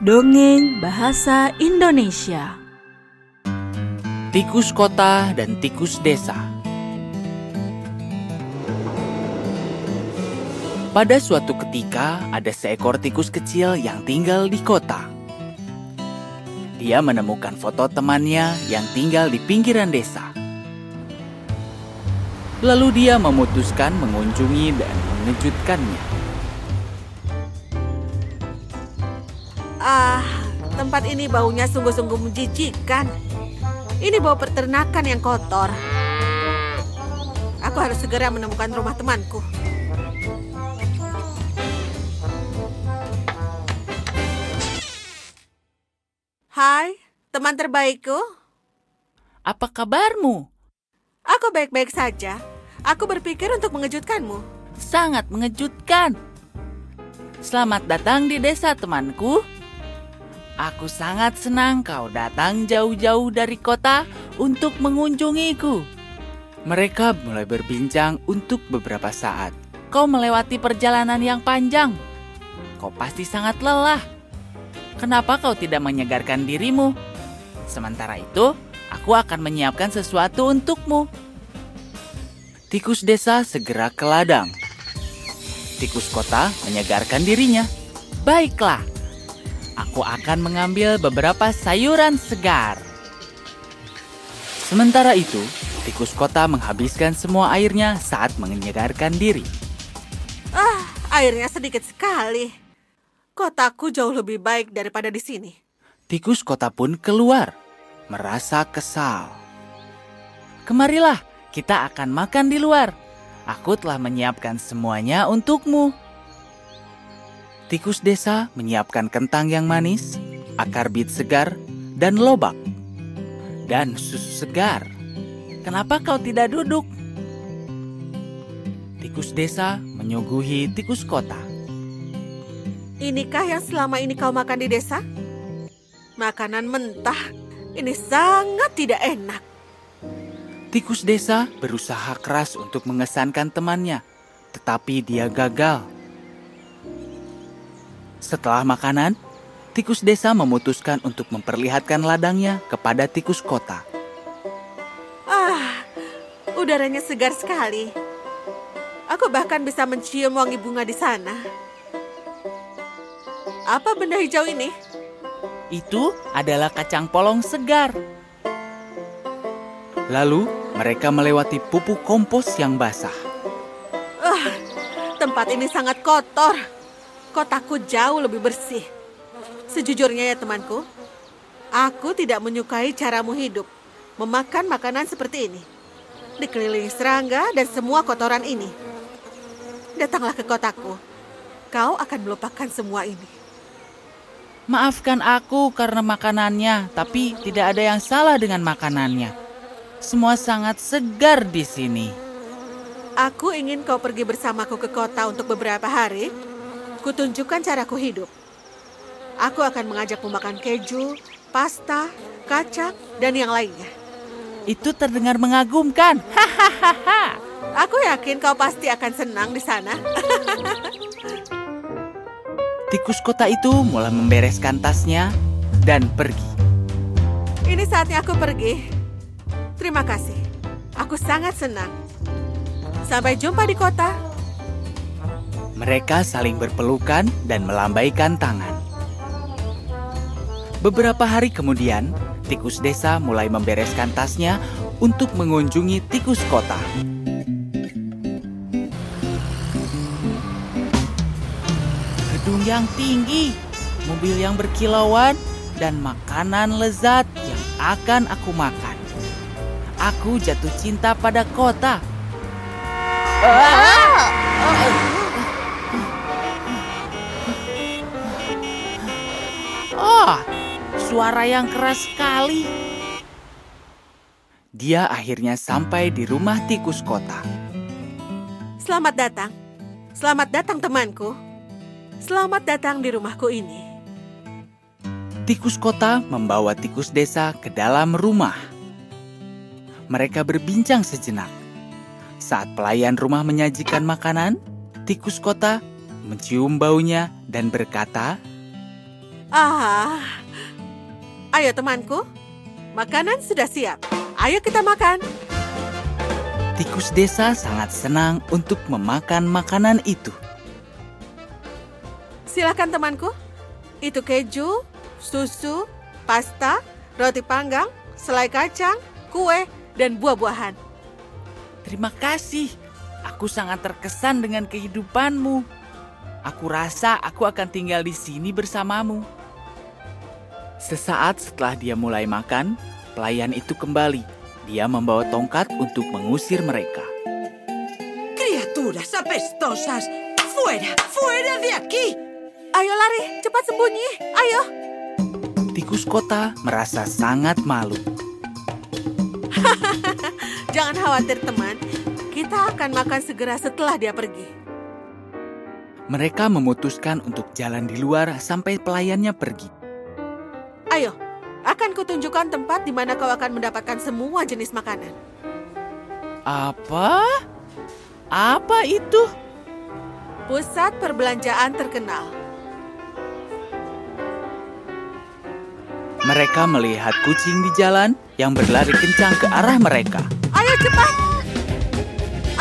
Dongeng Bahasa Indonesia Tikus kota dan tikus desa Pada suatu ketika ada seekor tikus kecil yang tinggal di kota. Dia menemukan foto temannya yang tinggal di pinggiran desa. Lalu dia memutuskan mengunjungi dan mengejutkannya. Ah, tempat ini baunya sungguh-sungguh menjijikkan. Ini bau peternakan yang kotor. Aku harus segera menemukan rumah temanku. Hai, teman terbaikku. Apa kabarmu? Aku baik-baik saja. Aku berpikir untuk mengejutkanmu. Sangat mengejutkan. Selamat datang di desa temanku. Aku sangat senang kau datang jauh-jauh dari kota untuk mengunjungiku. Mereka mulai berbincang untuk beberapa saat. Kau melewati perjalanan yang panjang. Kau pasti sangat lelah. Kenapa kau tidak menyegarkan dirimu? Sementara itu, aku akan menyiapkan sesuatu untukmu. Tikus desa segera ke ladang. Tikus kota menyegarkan dirinya. Baiklah, aku akan mengambil beberapa sayuran segar. Sementara itu, tikus kota menghabiskan semua airnya saat menyegarkan diri. Ah, airnya sedikit sekali. Kotaku jauh lebih baik daripada di sini. Tikus kota pun keluar, merasa kesal. Kemarilah, kita akan makan di luar. Aku telah menyiapkan semuanya untukmu. Tikus desa menyiapkan kentang yang manis, akar bit segar, dan lobak. Dan susu segar. Kenapa kau tidak duduk? Tikus desa menyuguhi tikus kota. Inikah yang selama ini kau makan di desa? Makanan mentah. Ini sangat tidak enak. Tikus desa berusaha keras untuk mengesankan temannya, tetapi dia gagal. Setelah makanan, tikus desa memutuskan untuk memperlihatkan ladangnya kepada tikus kota. Ah, udaranya segar sekali. Aku bahkan bisa mencium wangi bunga di sana. Apa benda hijau ini? Itu adalah kacang polong segar. Lalu mereka melewati pupuk kompos yang basah. Ah, tempat ini sangat kotor. Kotaku jauh lebih bersih. Sejujurnya ya temanku, aku tidak menyukai caramu hidup. Memakan makanan seperti ini. Dikelilingi serangga dan semua kotoran ini. Datanglah ke kotaku. Kau akan melupakan semua ini. Maafkan aku karena makanannya, tapi tidak ada yang salah dengan makanannya. Semua sangat segar di sini. Aku ingin kau pergi bersamaku ke kota untuk beberapa hari. Kutunjukkan caraku hidup. Aku akan mengajakmu makan keju, pasta, kacang, dan yang lainnya. Itu terdengar mengagumkan. Hahaha. Aku yakin kau pasti akan senang di sana. Tikus kota itu mulai membereskan tasnya dan pergi. Ini saatnya aku pergi. Terima kasih. Aku sangat senang. Sampai jumpa di kota. Mereka saling berpelukan dan melambaikan tangan. Beberapa hari kemudian, tikus desa mulai membereskan tasnya untuk mengunjungi tikus kota. Gedung yang tinggi, mobil yang berkilauan, dan makanan lezat yang akan aku makan. Aku jatuh cinta pada kota. Oh, suara yang keras sekali. Dia akhirnya sampai di rumah tikus kota. Selamat datang. Selamat datang temanku. Selamat datang di rumahku ini. Tikus kota membawa tikus desa ke dalam rumah. Mereka berbincang sejenak. Saat pelayan rumah menyajikan makanan, tikus kota mencium baunya dan berkata, Ah, ayo temanku, makanan sudah siap. Ayo kita makan. Tikus desa sangat senang untuk memakan makanan itu. Silakan temanku. Itu keju, susu, pasta, roti panggang, selai kacang, kue, dan buah-buahan. Terima kasih. Aku sangat terkesan dengan kehidupanmu. Aku rasa aku akan tinggal di sini bersamamu. Sesaat setelah dia mulai makan, pelayan itu kembali. Dia membawa tongkat untuk mengusir mereka. Criaturas apestosas, fuera, fuera de aquí. Ayo lari, cepat sembunyi. Ayo. Tikus kota merasa sangat malu. Jangan khawatir teman. Kita akan makan segera setelah dia pergi. Mereka memutuskan untuk jalan di luar sampai pelayannya pergi. Ayo, akan kutunjukkan tempat di mana kau akan mendapatkan semua jenis makanan. Apa? Apa itu? Pusat perbelanjaan terkenal. Mereka melihat kucing di jalan yang berlari kencang ke arah mereka. Ayo cepat.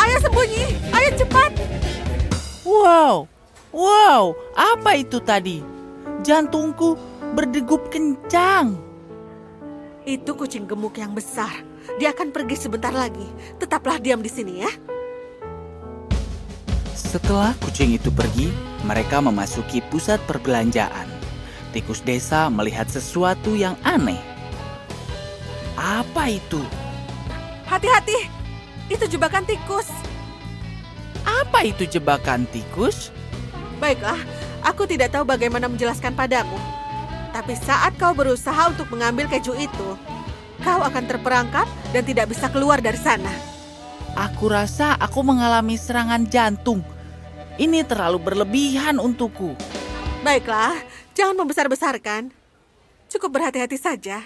Ayo sembunyi. Ayo cepat. Wow, wow, apa itu tadi? Jantungku berdegup kencang. Itu kucing gemuk yang besar. Dia akan pergi sebentar lagi. Tetaplah diam di sini ya. Setelah kucing itu pergi, mereka memasuki pusat perbelanjaan. Tikus desa melihat sesuatu yang aneh. Apa itu? Hati-hati. Itu jebakan tikus. Apa itu jebakan tikus? Baiklah, aku tidak tahu bagaimana menjelaskan padamu. Tapi saat kau berusaha untuk mengambil keju itu, kau akan terperangkap dan tidak bisa keluar dari sana. Aku rasa aku mengalami serangan jantung. Ini terlalu berlebihan untukku. Baiklah, jangan membesar-besarkan. Cukup berhati-hati saja.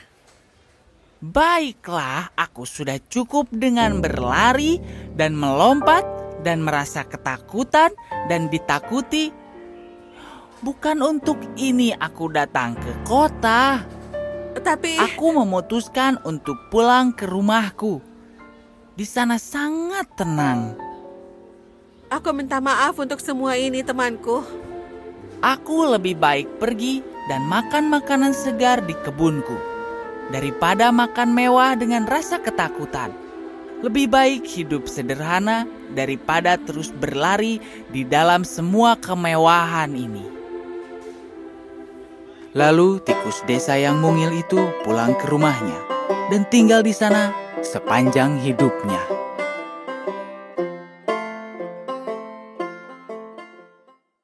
Baiklah, aku sudah cukup dengan berlari dan melompat dan merasa ketakutan dan ditakuti. Bukan untuk ini aku datang ke kota. Tapi Aku memutuskan untuk pulang ke rumahku. Di sana sangat tenang. aku minta maaf untuk semua ini, temanku. Aku lebih baik pergi dan makan makanan segar di kebunku daripada makan mewah dengan rasa ketakutan. Lebih baik hidup sederhana daripada terus berlari di dalam semua kemewahan ini. Lalu tikus desa yang mungil itu pulang ke rumahnya dan tinggal di sana sepanjang hidupnya.